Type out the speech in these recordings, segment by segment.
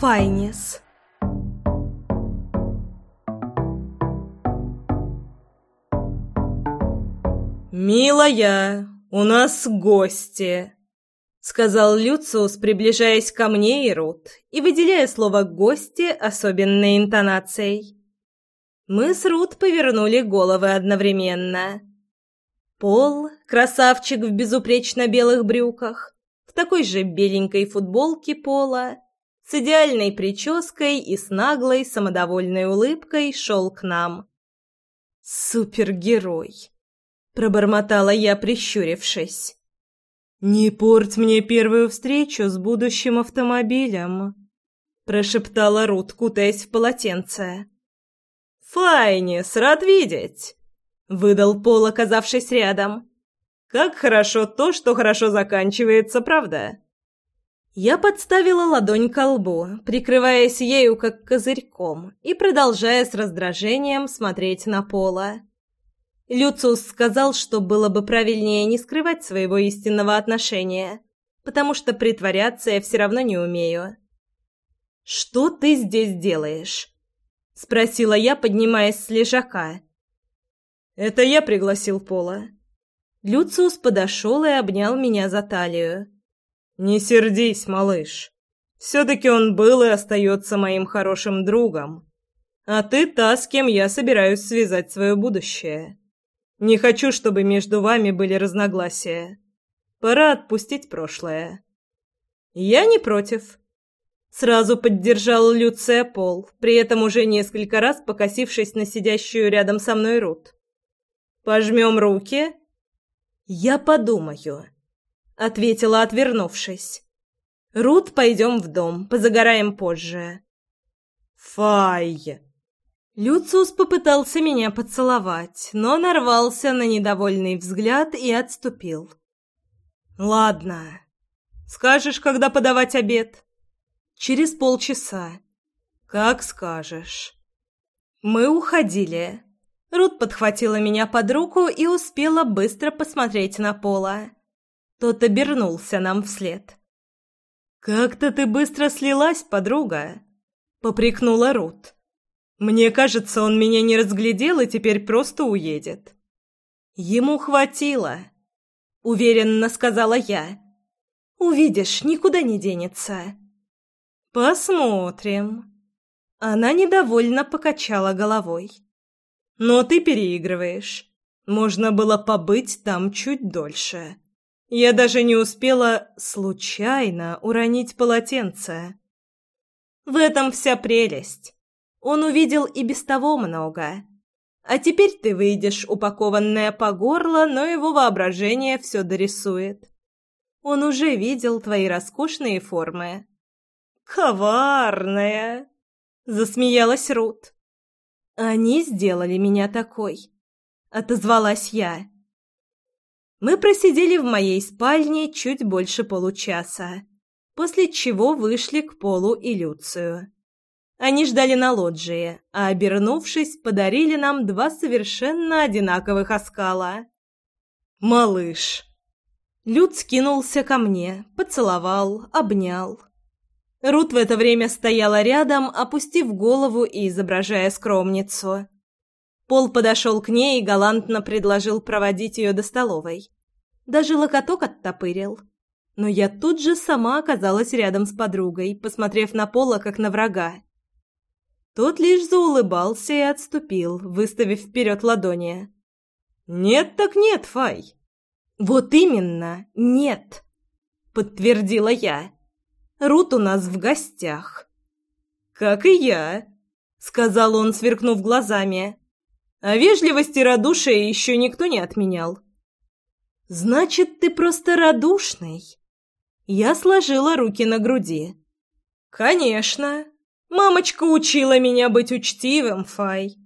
Файнис. «Милая, у нас гости», — сказал Люциус, приближаясь ко мне и Рут, и выделяя слово «гости» особенной интонацией. Мы с Рут повернули головы одновременно. Пол, красавчик в безупречно белых брюках, в такой же беленькой футболке пола, с идеальной прической и с наглой самодовольной улыбкой шел к нам. «Супергерой!» — пробормотала я, прищурившись. «Не порть мне первую встречу с будущим автомобилем», — прошептала Рут, кутаясь в полотенце. «Файнис, рад видеть!» — выдал Пол, оказавшись рядом. «Как хорошо то, что хорошо заканчивается, правда?» Я подставила ладонь к лбу, прикрываясь ею как козырьком и продолжая с раздражением смотреть на Пола. Люциус сказал, что было бы правильнее не скрывать своего истинного отношения, потому что притворяться я все равно не умею. «Что ты здесь делаешь?» — спросила я, поднимаясь с лежака. «Это я пригласил Пола». Люциус подошел и обнял меня за талию. «Не сердись, малыш. Все-таки он был и остается моим хорошим другом. А ты та, с кем я собираюсь связать свое будущее. Не хочу, чтобы между вами были разногласия. Пора отпустить прошлое». «Я не против», Сразу поддержал Люция Пол, при этом уже несколько раз покосившись на сидящую рядом со мной Рут. «Пожмем руки?» «Я подумаю», — ответила, отвернувшись. «Рут, пойдем в дом, позагораем позже». «Фай!» Люциус попытался меня поцеловать, но нарвался на недовольный взгляд и отступил. «Ладно. Скажешь, когда подавать обед?» Через полчаса. Как скажешь. Мы уходили. Рут подхватила меня под руку и успела быстро посмотреть на Пола. Тот обернулся нам вслед. «Как-то ты быстро слилась, подруга!» — попрекнула Рут. «Мне кажется, он меня не разглядел и теперь просто уедет». «Ему хватило», — уверенно сказала я. «Увидишь, никуда не денется». «Посмотрим». Она недовольно покачала головой. «Но ты переигрываешь. Можно было побыть там чуть дольше. Я даже не успела случайно уронить полотенце». В этом вся прелесть. Он увидел и без того много. А теперь ты выйдешь, упакованная по горло, но его воображение все дорисует. Он уже видел твои роскошные формы. «Коварная!» — засмеялась Рут. «Они сделали меня такой», — отозвалась я. Мы просидели в моей спальне чуть больше получаса, после чего вышли к Полу и Люцию. Они ждали на лоджии, а, обернувшись, подарили нам два совершенно одинаковых оскала. «Малыш!» Люд скинулся ко мне, поцеловал, обнял. Рут в это время стояла рядом, опустив голову и изображая скромницу. Пол подошел к ней и галантно предложил проводить ее до столовой. Даже локоток оттопырил. Но я тут же сама оказалась рядом с подругой, посмотрев на Пола как на врага. Тот лишь заулыбался и отступил, выставив вперед ладони. «Нет так нет, Фай!» «Вот именно, нет!» — подтвердила я. Рут у нас в гостях». «Как и я», — сказал он, сверкнув глазами. «А вежливость и радушие еще никто не отменял». «Значит, ты просто радушный?» Я сложила руки на груди. «Конечно. Мамочка учила меня быть учтивым, Фай.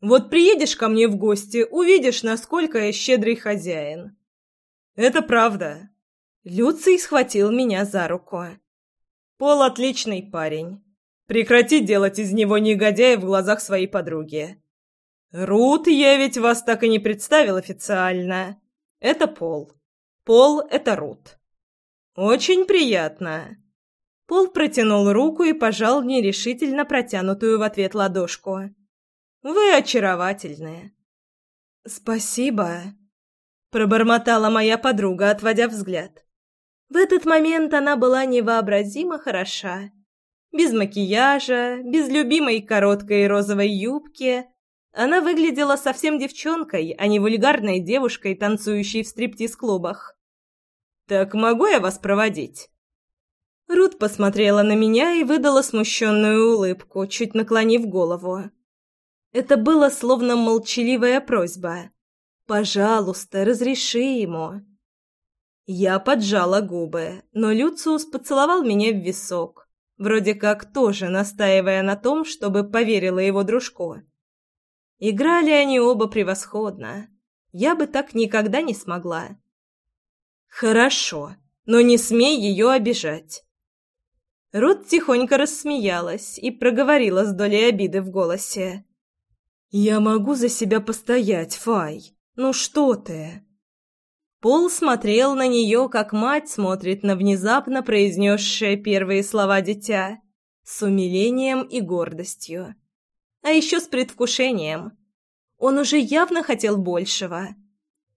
Вот приедешь ко мне в гости, увидишь, насколько я щедрый хозяин». «Это правда». Люций схватил меня за руку. Пол отличный парень. Прекрати делать из него негодяя в глазах своей подруги. Рут, я ведь вас так и не представил официально. Это Пол. Пол — это Рут. Очень приятно. Пол протянул руку и пожал нерешительно протянутую в ответ ладошку. «Вы очаровательные». «Спасибо», — пробормотала моя подруга, отводя взгляд. В этот момент она была невообразимо хороша. Без макияжа, без любимой короткой розовой юбки. Она выглядела совсем девчонкой, а не вульгарной девушкой, танцующей в стриптиз-клубах. «Так могу я вас проводить?» Рут посмотрела на меня и выдала смущенную улыбку, чуть наклонив голову. Это было словно молчаливая просьба. «Пожалуйста, разреши ему». Я поджала губы, но Люциус поцеловал меня в висок, вроде как тоже настаивая на том, чтобы поверила его дружку. Играли они оба превосходно. Я бы так никогда не смогла. «Хорошо, но не смей ее обижать». Рут тихонько рассмеялась и проговорила с долей обиды в голосе. «Я могу за себя постоять, Фай. Ну что ты?» Пол смотрел на нее, как мать смотрит на внезапно произнесшее первые слова дитя, с умилением и гордостью. А еще с предвкушением. Он уже явно хотел большего.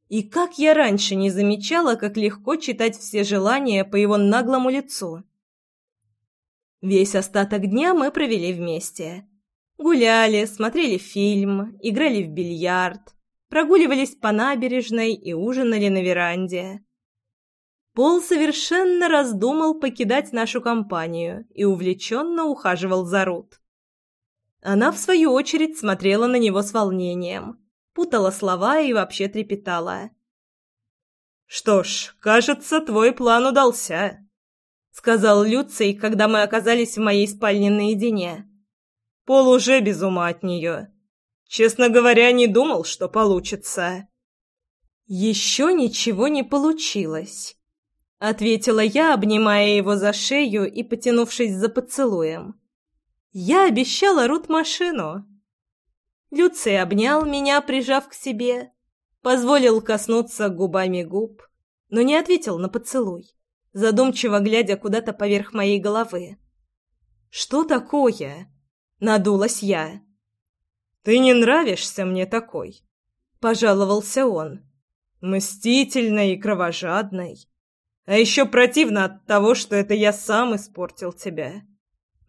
И как я раньше не замечала, как легко читать все желания по его наглому лицу. Весь остаток дня мы провели вместе. Гуляли, смотрели фильм, играли в бильярд, прогуливались по набережной и ужинали на веранде. Пол совершенно раздумал покидать нашу компанию и увлеченно ухаживал за Рут. Она, в свою очередь, смотрела на него с волнением, путала слова и вообще трепетала. «Что ж, кажется, твой план удался», сказал Люций, когда мы оказались в моей спальне наедине. Пол уже без ума от нее. Честно говоря, не думал, что получится. Еще ничего не получилось, ответила я, обнимая его за шею и потянувшись за поцелуем. Я обещала Рут машину. Люций обнял меня, прижав к себе, позволил коснуться губами губ, но не ответил на поцелуй задумчиво глядя куда-то поверх моей головы. «Что такое?» — надулась я. «Ты не нравишься мне такой», — пожаловался он. «Мстительной и кровожадной. А еще противно от того, что это я сам испортил тебя.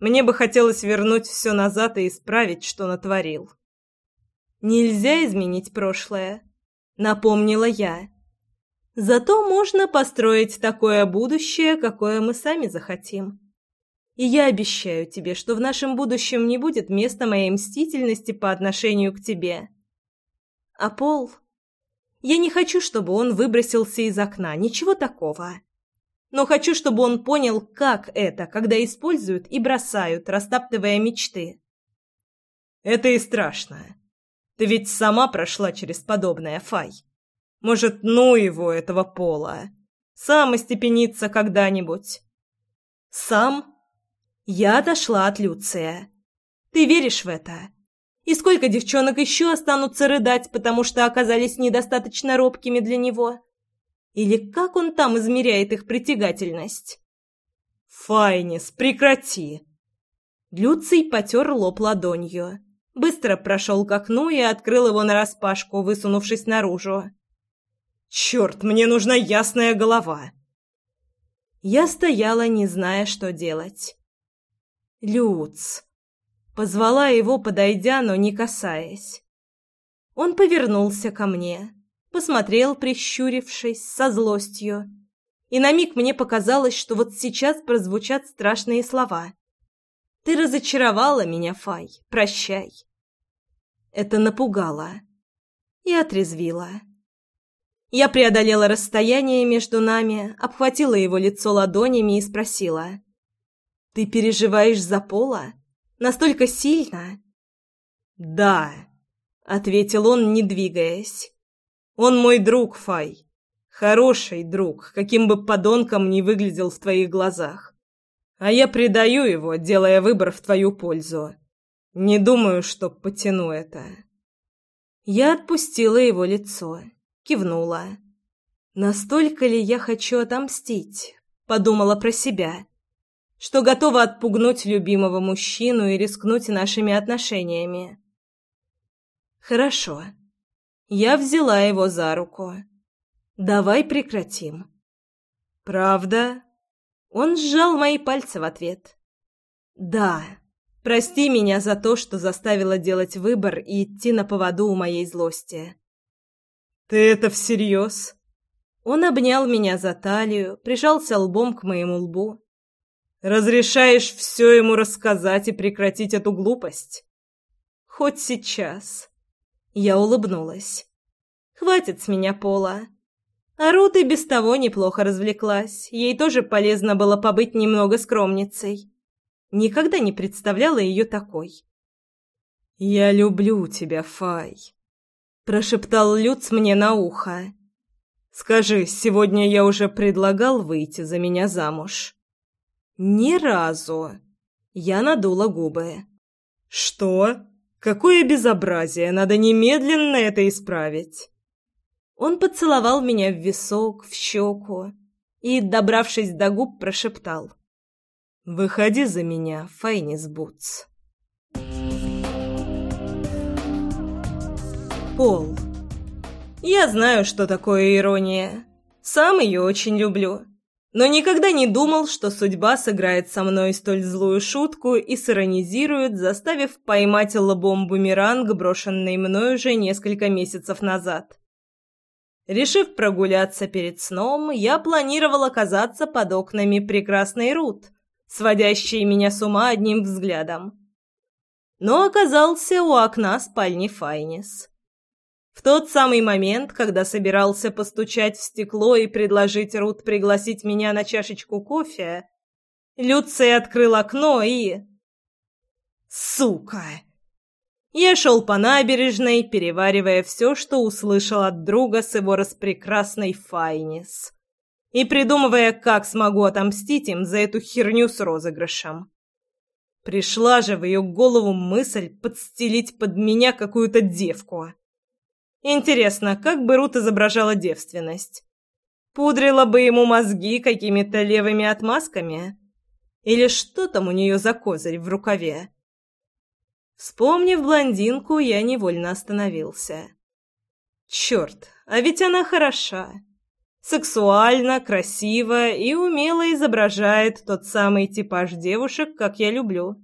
Мне бы хотелось вернуть все назад и исправить, что натворил». «Нельзя изменить прошлое», — напомнила я. Зато можно построить такое будущее, какое мы сами захотим. И я обещаю тебе, что в нашем будущем не будет места моей мстительности по отношению к тебе. А Пол... Я не хочу, чтобы он выбросился из окна, ничего такого. Но хочу, чтобы он понял, как это, когда используют и бросают, растаптывая мечты. Это и страшно. Ты ведь сама прошла через подобное, Фай. Может, ну его, этого пола. Сам остепенится когда-нибудь. Сам? Я дошла от Люция. Ты веришь в это? И сколько девчонок еще останутся рыдать, потому что оказались недостаточно робкими для него? Или как он там измеряет их притягательность? Файнис, прекрати! Люций потер лоб ладонью. Быстро прошел к окну и открыл его нараспашку, высунувшись наружу. Черт, мне нужна ясная голова. Я стояла, не зная, что делать. Люц. Позвала его, подойдя, но не касаясь. Он повернулся ко мне, посмотрел, прищурившись, со злостью. И на миг мне показалось, что вот сейчас прозвучат страшные слова. «Ты разочаровала меня, Фай. Прощай». Это напугало и отрезвило. Я преодолела расстояние между нами, обхватила его лицо ладонями и спросила. «Ты переживаешь за Пола? Настолько сильно?» «Да», — ответил он, не двигаясь. «Он мой друг, Фай. Хороший друг, каким бы подонком ни выглядел в твоих глазах. А я предаю его, делая выбор в твою пользу. Не думаю, что потяну это». Я отпустила его лицо кивнула. «Настолько ли я хочу отомстить?» — подумала про себя. что готова отпугнуть любимого мужчину и рискнуть нашими отношениями. Хорошо. Я взяла его за руку. Давай прекратим. Правда? Он сжал мои пальцы в ответ. Да. Прости меня за то, что заставила делать выбор и идти на поводу у моей злости. Ты это всерьез? Он обнял меня за талию, прижался лбом к моему лбу. Разрешаешь все ему рассказать и прекратить эту глупость? Хоть сейчас. Я улыбнулась. Хватит с меня пола. А Рут и без того неплохо развлеклась. Ей тоже полезно было побыть немного скромницей. Никогда не представляла ее такой. «Я люблю тебя, Фай», — прошептал Люц мне на ухо. «Скажи, сегодня я уже предлагал выйти за меня замуж?» «Ни разу». Я надула губы. «Что? Какое безобразие! Надо немедленно это исправить!» Он поцеловал меня в висок, в щеку и, добравшись до губ, прошептал. «Выходи за меня, Файнис Бутс». Пол. Я знаю, что такое ирония. Сам ее очень люблю. Но никогда не думал, что судьба сыграет со мной столь злую шутку и сиронизирует, заставив поймать лобом бумеранг, брошенный мной уже несколько месяцев назад. Решив прогуляться перед сном, я планировал оказаться под окнами прекрасной Рут, сводящей меня с ума одним взглядом. Но оказался у окна спальни Файнис. В тот самый момент, когда собирался постучать в стекло и предложить Рут пригласить меня на чашечку кофе, Люций открыл окно и... Сука! Я шел по набережной, переваривая все, что услышал от друга с его распрекрасной Файнис, и придумывая, как смогу отомстить им за эту херню с розыгрышем. Пришла же в ее голову мысль подстелить под меня какую-то девку. Интересно, как бы Рут изображала девственность? Пудрила бы ему мозги какими-то левыми отмазками? Или что там у нее за козырь в рукаве? Вспомнив блондинку, я невольно остановился. Черт, а ведь она хороша. Сексуально, красиво и умело изображает тот самый типаж девушек, как я люблю.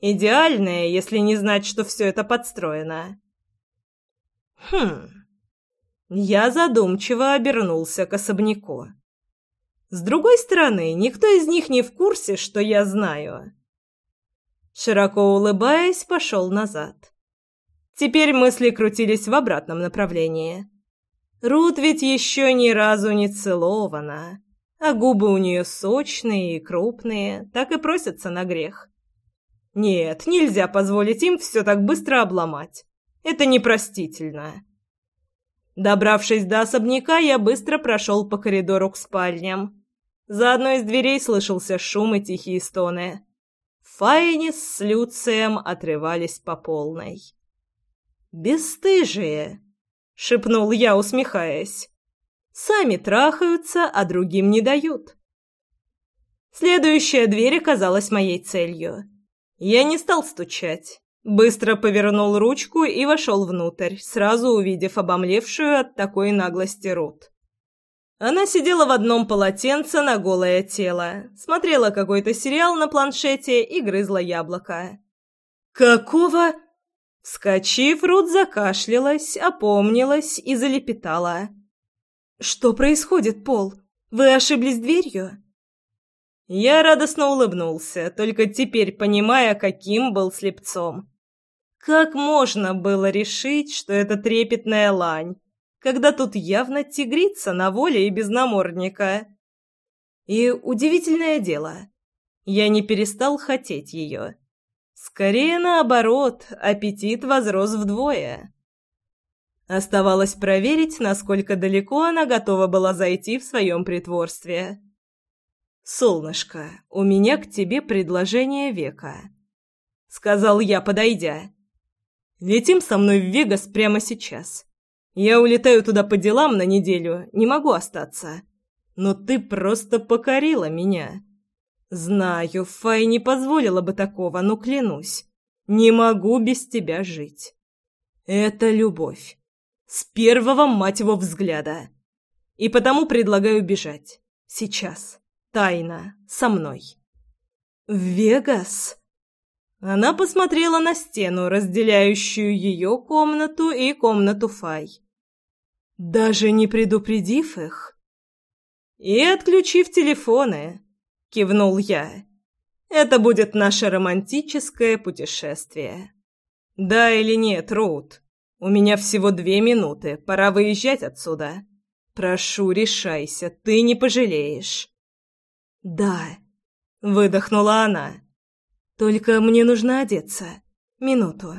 Идеальная, если не знать, что все это подстроено. Хм. Я задумчиво обернулся к особняку. С другой стороны, никто из них не в курсе, что я знаю. Широко улыбаясь, пошел назад. Теперь мысли крутились в обратном направлении. Рут ведь еще ни разу не целована, а губы у нее сочные и крупные, так и просятся на грех. Нет, нельзя позволить им все так быстро обломать. Это непростительно. Добравшись до особняка, я быстро прошел по коридору к спальням. За одной из дверей слышался шум и тихие стоны. Файнис с Люцием отрывались по полной. «Бесстыжие!» — шепнул я, усмехаясь. «Сами трахаются, а другим не дают». Следующая дверь оказалась моей целью. Я не стал стучать. Быстро повернул ручку и вошел внутрь, сразу увидев обомлевшую от такой наглости Рут. Она сидела в одном полотенце на голое тело, смотрела какой-то сериал на планшете и грызла яблоко. «Какого?» Вскочив, Рут закашлялась, опомнилась и залепетала. «Что происходит, Пол? Вы ошиблись дверью?» Я радостно улыбнулся, только теперь понимая, каким был слепцом. Как можно было решить, что это трепетная лань? когда тут явно тигрица на воле и без намордника. И удивительное дело, я не перестал хотеть ее. Скорее наоборот, аппетит возрос вдвое. Оставалось проверить, насколько далеко она готова была зайти в своем притворстве. «Солнышко, у меня к тебе предложение века», — сказал я, подойдя. «Летим со мной в Вегас прямо сейчас. Я улетаю туда по делам на неделю, не могу остаться. Но ты просто покорила меня. Знаю, Фай не позволила бы такого, но клянусь, не могу без тебя жить. Это любовь. С первого, мать его, взгляда. И потому предлагаю бежать. Сейчас. Тайно. Со мной. В Вегас? Она посмотрела на стену, разделяющую ее комнату и комнату Фай. Даже не предупредив их? И отключив телефоны, кивнул я. Это будет наше романтическое путешествие. Да или нет, Роуд? У меня всего две минуты, пора выезжать отсюда. Прошу, решайся, ты не пожалеешь. Да, выдохнула она. Только мне нужно одеться. Минуту.